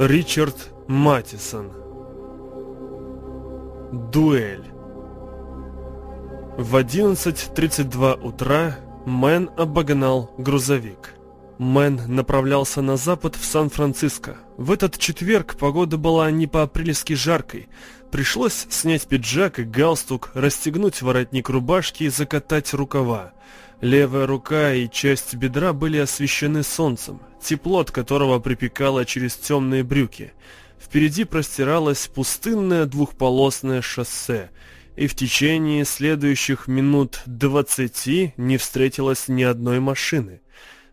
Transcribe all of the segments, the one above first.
Ричард Матисон Дуэль В 11.32 утра Мэн обогнал грузовик. Мэн направлялся на запад в Сан-Франциско. В этот четверг погода была не по-апрельски жаркой. Пришлось снять пиджак и галстук, расстегнуть воротник рубашки и закатать рукава. Левая рука и часть бедра были освещены солнцем, тепло от которого припекало через темные брюки. Впереди простиралось пустынное двухполосное шоссе, и в течение следующих минут двадцати не встретилось ни одной машины.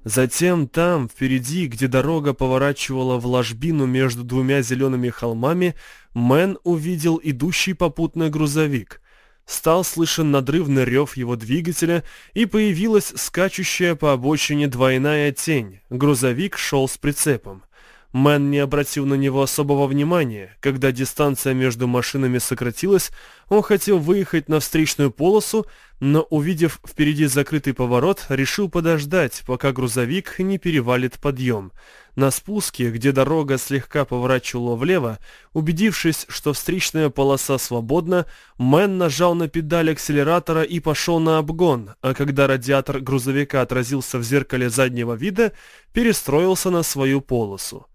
Затем там, впереди, где дорога поворачивала в ложбину между двумя зелеными холмами, Мэн увидел идущий попутный грузовик — Стал слышен надрывный рев его двигателя, и появилась скачущая по обочине двойная тень. Грузовик шел с прицепом. Мэн не обратил на него особого внимания. Когда дистанция между машинами сократилась, он хотел выехать на встречную полосу, но, увидев впереди закрытый поворот, решил подождать, пока грузовик не перевалит подъем. На спуске, где дорога слегка поворачивала влево, убедившись, что встречная полоса свободна, Мэн нажал на педаль акселератора и пошел на обгон, а когда радиатор грузовика отразился в зеркале заднего вида, перестроился на свою полосу.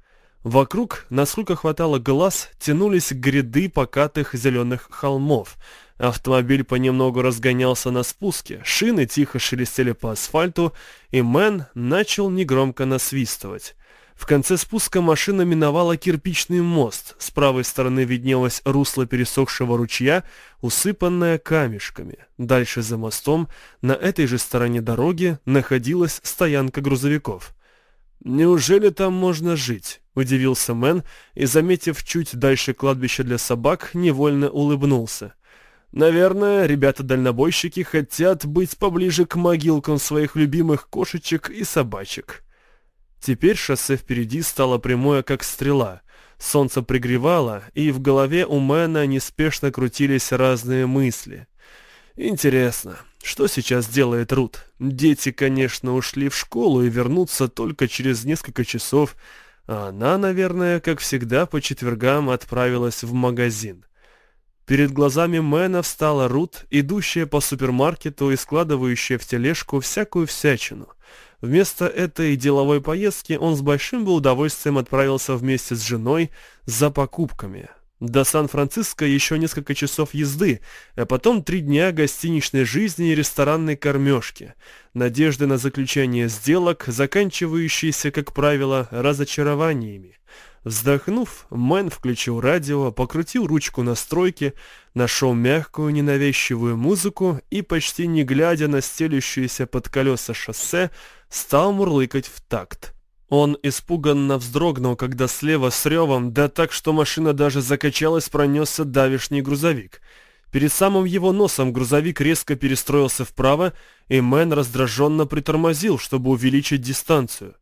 Вокруг, насколько хватало глаз, тянулись гряды покатых зеленых холмов. Автомобиль понемногу разгонялся на спуске, шины тихо шелестели по асфальту, и Мэн начал негромко насвистывать. В конце спуска машина миновала кирпичный мост. С правой стороны виднелось русло пересохшего ручья, усыпанное камешками. Дальше за мостом, на этой же стороне дороги, находилась стоянка грузовиков. «Неужели там можно жить?» — удивился Мэн и, заметив чуть дальше кладбище для собак, невольно улыбнулся. «Наверное, ребята-дальнобойщики хотят быть поближе к могилкам своих любимых кошечек и собачек». Теперь шоссе впереди стало прямое, как стрела. Солнце пригревало, и в голове у Мэна неспешно крутились разные мысли. Интересно, что сейчас делает Рут? Дети, конечно, ушли в школу и вернутся только через несколько часов, а она, наверное, как всегда, по четвергам отправилась в магазин. Перед глазами Мэна встала Рут, идущая по супермаркету и складывающая в тележку всякую всячину — Вместо этой деловой поездки он с большим бы удовольствием отправился вместе с женой за покупками. До Сан-Франциско еще несколько часов езды, а потом три дня гостиничной жизни и ресторанной кормежки, надежды на заключение сделок, заканчивающиеся, как правило, разочарованиями. Вздохнув, Мэн включил радио, покрутил ручку настройки, нашел мягкую ненавязчивую музыку и, почти не глядя на стелющееся под колеса шоссе, стал мурлыкать в такт. Он испуганно вздрогнул, когда слева с ревом, да так, что машина даже закачалась, пронесся давишний грузовик. Перед самым его носом грузовик резко перестроился вправо, и Мэн раздраженно притормозил, чтобы увеличить дистанцию.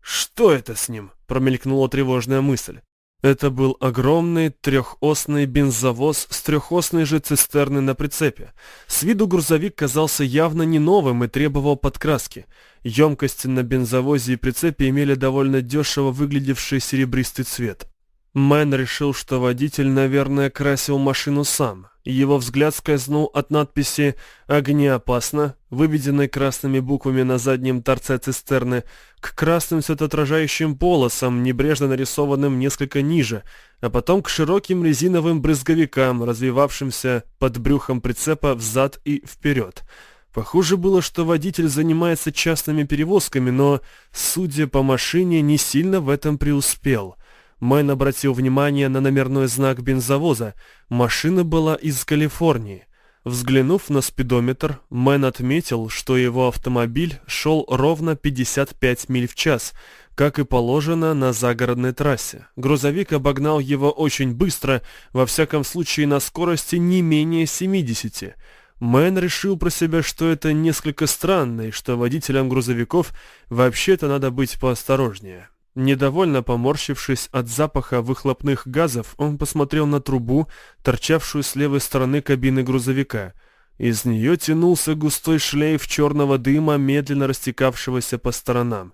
«Что это с ним?» — промелькнула тревожная мысль. Это был огромный трехосный бензовоз с трехосной же цистерной на прицепе. С виду грузовик казался явно не новым и требовал подкраски. Емкости на бензовозе и прицепе имели довольно дешево выглядевший серебристый цвет. Мэн решил, что водитель, наверное, красил машину сам. Его взгляд скользнул от надписи «Огнеопасно», выведенной красными буквами на заднем торце цистерны, к красным светоотражающим полосам, небрежно нарисованным несколько ниже, а потом к широким резиновым брызговикам, развивавшимся под брюхом прицепа взад и вперед. Похоже было, что водитель занимается частными перевозками, но, судя по машине, не сильно в этом преуспел – Мэн обратил внимание на номерной знак бензовоза. Машина была из Калифорнии. Взглянув на спидометр, Мэн отметил, что его автомобиль шел ровно 55 миль в час, как и положено на загородной трассе. Грузовик обогнал его очень быстро, во всяком случае на скорости не менее 70. Мэн решил про себя, что это несколько странно, и что водителям грузовиков вообще-то надо быть поосторожнее. Недовольно поморщившись от запаха выхлопных газов, он посмотрел на трубу, торчавшую с левой стороны кабины грузовика. Из нее тянулся густой шлейф черного дыма, медленно растекавшегося по сторонам.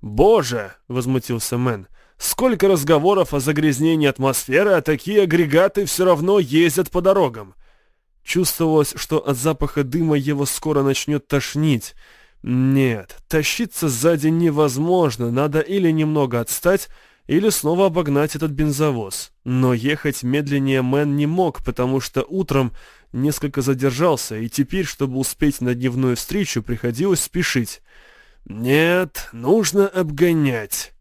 «Боже!» — возмутился Мэн. Сколько разговоров о загрязнении атмосферы, а такие агрегаты все равно ездят по дорогам. Чувствовалось, что от запаха дыма его скоро начнет тошнить. Нет, тащиться сзади невозможно, надо или немного отстать, или снова обогнать этот бензовоз. Но ехать медленнее Мэн не мог, потому что утром несколько задержался, и теперь, чтобы успеть на дневную встречу, приходилось спешить. «Нет, нужно обгонять».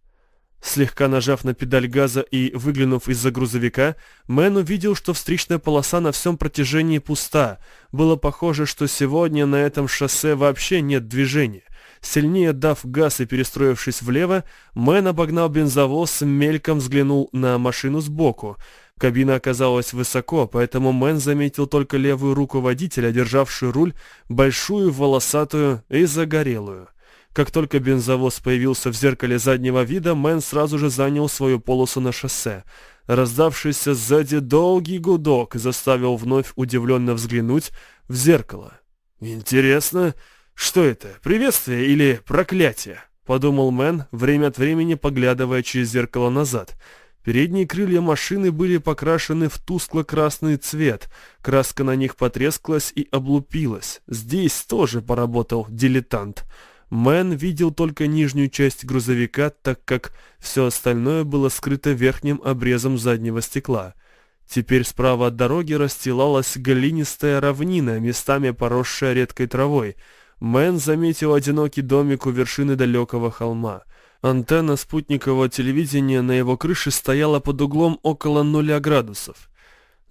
Слегка нажав на педаль газа и выглянув из-за грузовика, Мэн увидел, что встречная полоса на всем протяжении пуста. Было похоже, что сегодня на этом шоссе вообще нет движения. Сильнее дав газ и перестроившись влево, Мэн обогнал бензовоз, мельком взглянул на машину сбоку. Кабина оказалась высоко, поэтому Мэн заметил только левую руку водителя, державшую руль, большую, волосатую и загорелую. Как только бензовоз появился в зеркале заднего вида, Мэн сразу же занял свою полосу на шоссе. Раздавшийся сзади долгий гудок заставил вновь удивленно взглянуть в зеркало. «Интересно, что это, приветствие или проклятие?» — подумал Мэн, время от времени поглядывая через зеркало назад. Передние крылья машины были покрашены в тускло-красный цвет, краска на них потрескалась и облупилась. Здесь тоже поработал дилетант — Мэн видел только нижнюю часть грузовика, так как все остальное было скрыто верхним обрезом заднего стекла. Теперь справа от дороги расстилалась глинистая равнина, местами поросшая редкой травой. Мэн заметил одинокий домик у вершины далекого холма. Антенна спутникового телевидения на его крыше стояла под углом около нуля градусов.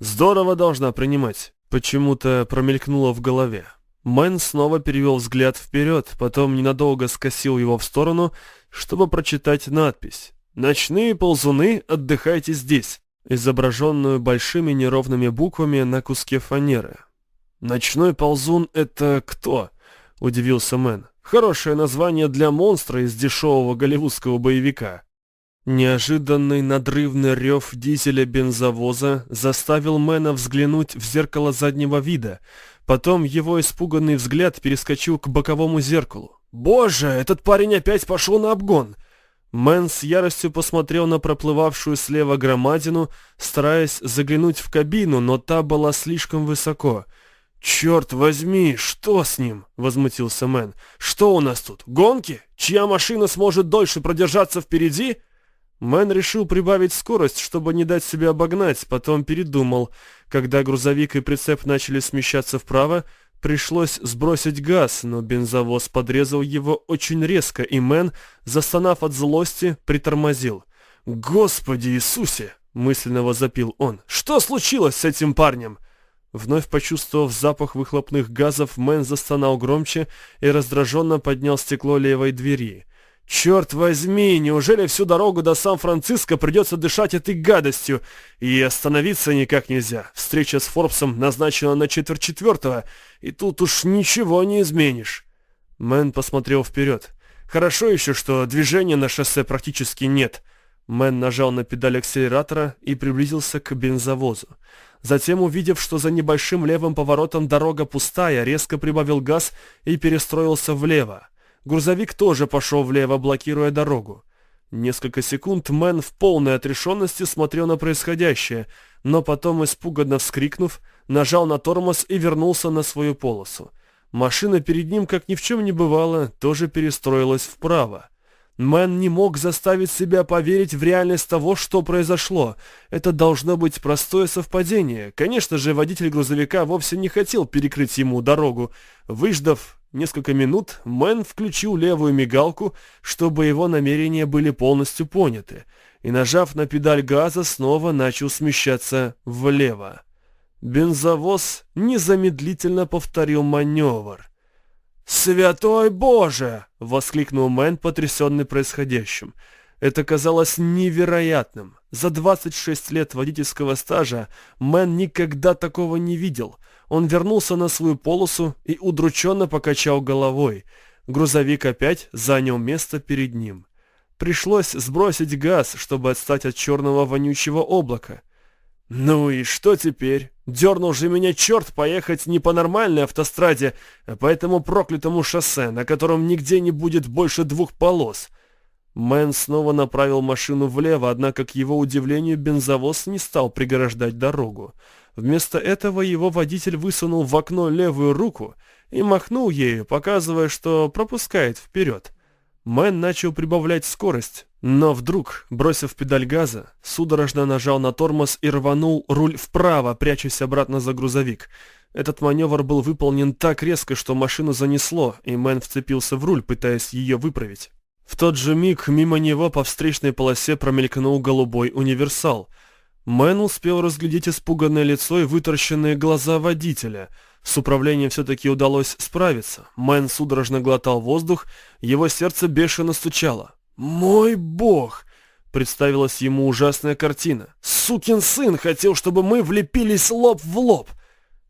«Здорово должна принимать», — почему-то промелькнуло в голове. Мэн снова перевел взгляд вперед, потом ненадолго скосил его в сторону, чтобы прочитать надпись «Ночные ползуны, отдыхайте здесь», изображенную большими неровными буквами на куске фанеры. «Ночной ползун — это кто?» — удивился Мэн. «Хорошее название для монстра из дешевого голливудского боевика». Неожиданный надрывный рев дизеля бензовоза заставил Мэна взглянуть в зеркало заднего вида — Потом его испуганный взгляд перескочил к боковому зеркалу. «Боже, этот парень опять пошел на обгон!» Мэн с яростью посмотрел на проплывавшую слева громадину, стараясь заглянуть в кабину, но та была слишком высоко. «Черт возьми, что с ним?» — возмутился Мэн. «Что у нас тут, гонки? Чья машина сможет дольше продержаться впереди?» Мэн решил прибавить скорость, чтобы не дать себя обогнать, потом передумал. Когда грузовик и прицеп начали смещаться вправо, пришлось сбросить газ, но бензовоз подрезал его очень резко, и Мэн, застонав от злости, притормозил. «Господи Иисусе!» — мысленно возопил он. «Что случилось с этим парнем?» Вновь почувствовав запах выхлопных газов, Мэн застонал громче и раздраженно поднял стекло левой двери. Черт возьми, неужели всю дорогу до Сан-Франциско придется дышать этой гадостью? И остановиться никак нельзя. Встреча с Форбсом назначена на четверть четвертого, и тут уж ничего не изменишь. Мэн посмотрел вперед. Хорошо еще, что движения на шоссе практически нет. Мэн нажал на педаль акселератора и приблизился к бензовозу. Затем, увидев, что за небольшим левым поворотом дорога пустая, резко прибавил газ и перестроился влево. Грузовик тоже пошел влево, блокируя дорогу. Несколько секунд Мэн в полной отрешенности смотрел на происходящее, но потом, испуганно вскрикнув, нажал на тормоз и вернулся на свою полосу. Машина перед ним, как ни в чем не бывало, тоже перестроилась вправо. Мэн не мог заставить себя поверить в реальность того, что произошло. Это должно быть простое совпадение. Конечно же, водитель грузовика вовсе не хотел перекрыть ему дорогу. Выждав несколько минут, Мэн включил левую мигалку, чтобы его намерения были полностью поняты, и, нажав на педаль газа, снова начал смещаться влево. Бензовоз незамедлительно повторил маневр — «Святой Боже!» — воскликнул Мэн, потрясенный происходящим. Это казалось невероятным. За 26 лет водительского стажа Мэн никогда такого не видел. Он вернулся на свою полосу и удрученно покачал головой. Грузовик опять занял место перед ним. Пришлось сбросить газ, чтобы отстать от черного вонючего облака. «Ну и что теперь? Дернул же меня черт поехать не по нормальной автостраде, а по этому проклятому шоссе, на котором нигде не будет больше двух полос». Мэн снова направил машину влево, однако, к его удивлению, бензовоз не стал преграждать дорогу. Вместо этого его водитель высунул в окно левую руку и махнул ею, показывая, что пропускает вперед. Мэн начал прибавлять скорость, но вдруг, бросив педаль газа, судорожно нажал на тормоз и рванул руль вправо, прячась обратно за грузовик. Этот маневр был выполнен так резко, что машину занесло, и Мэн вцепился в руль, пытаясь ее выправить. В тот же миг мимо него по встречной полосе промелькнул голубой универсал. Мэн успел разглядеть испуганное лицо и вытаращенные глаза водителя. С управлением все-таки удалось справиться. Мэн судорожно глотал воздух, его сердце бешено стучало. «Мой бог!» — представилась ему ужасная картина. «Сукин сын хотел, чтобы мы влепились лоб в лоб!»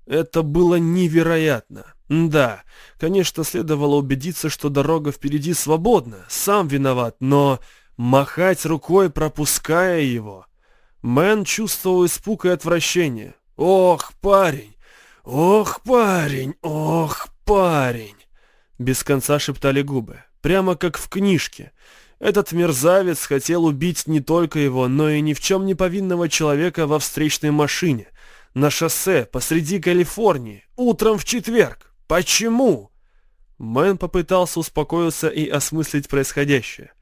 Это было невероятно. Да, конечно, следовало убедиться, что дорога впереди свободна, сам виноват, но махать рукой, пропуская его... Мэн чувствовал испуг и отвращение. «Ох, парень! Ох, парень! Ох, парень!» Без конца шептали губы, прямо как в книжке. Этот мерзавец хотел убить не только его, но и ни в чем не повинного человека во встречной машине, на шоссе, посреди Калифорнии, утром в четверг. Почему? Мэн попытался успокоиться и осмыслить происходящее.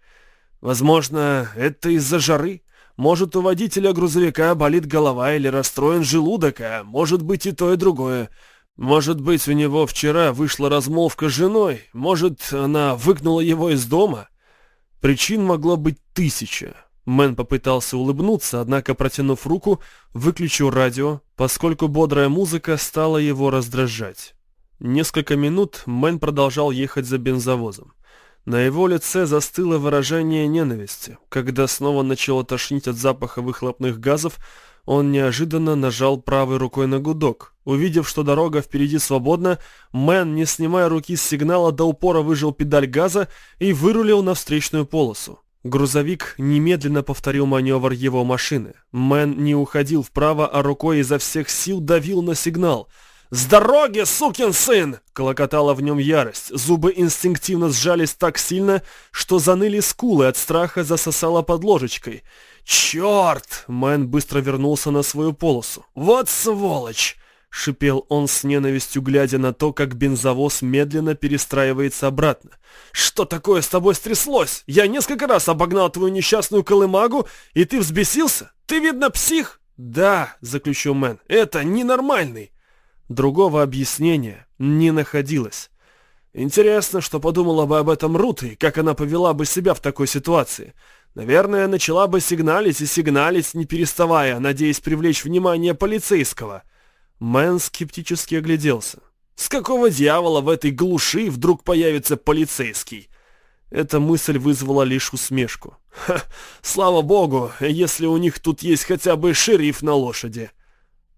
Возможно, это из-за жары. Может, у водителя грузовика болит голова или расстроен желудок, а может быть и то, и другое. Может быть, у него вчера вышла размолвка с женой, может, она выгнала его из дома. Причин могло быть тысяча. Мэн попытался улыбнуться, однако, протянув руку, выключил радио, поскольку бодрая музыка стала его раздражать. Несколько минут Мэн продолжал ехать за бензовозом. На его лице застыло выражение ненависти. Когда снова начало тошнить от запаха выхлопных газов, он неожиданно нажал правой рукой на гудок. Увидев, что дорога впереди свободна, Мэн, не снимая руки с сигнала, до упора выжал педаль газа и вырулил на встречную полосу. Грузовик немедленно повторил маневр его машины. Мэн не уходил вправо, а рукой изо всех сил давил на сигнал — «С дороги, сукин сын!» — клокотала в нем ярость. Зубы инстинктивно сжались так сильно, что заныли скулы, от страха засосала под ложечкой. «Черт!» — Мэн быстро вернулся на свою полосу. «Вот сволочь!» — шипел он с ненавистью, глядя на то, как бензовоз медленно перестраивается обратно. «Что такое с тобой стряслось? Я несколько раз обогнал твою несчастную колымагу, и ты взбесился? Ты, видно, псих?» «Да», — заключил Мэн, — «это ненормальный». Другого объяснения не находилось. Интересно, что подумала бы об этом Рут и как она повела бы себя в такой ситуации. Наверное, начала бы сигналить и сигналить, не переставая, надеясь привлечь внимание полицейского. Мэн скептически огляделся. С какого дьявола в этой глуши вдруг появится полицейский? Эта мысль вызвала лишь усмешку. Ха, слава богу, если у них тут есть хотя бы шериф на лошади.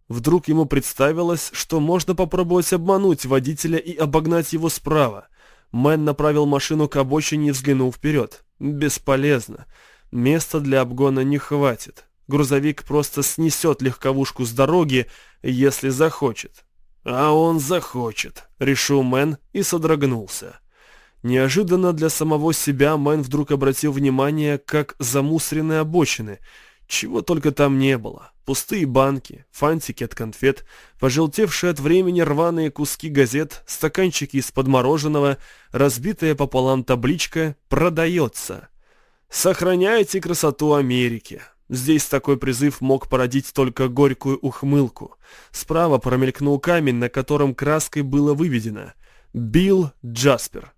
Вдруг ему представилось, что можно попробовать обмануть водителя и обогнать его справа. Мэн направил машину к обочине и взглянул вперед. Бесполезно. Места для обгона не хватит. Грузовик просто снесет легковушку с дороги, если захочет. А он захочет, решил Мэн и содрогнулся. Неожиданно для самого себя Мэн вдруг обратил внимание, как замусорены обочины — чего только там не было. Пустые банки, фантики от конфет, пожелтевшие от времени рваные куски газет, стаканчики из-под мороженого, разбитая пополам табличка «Продается». «Сохраняйте красоту Америки». Здесь такой призыв мог породить только горькую ухмылку. Справа промелькнул камень, на котором краской было выведено «Билл Джаспер».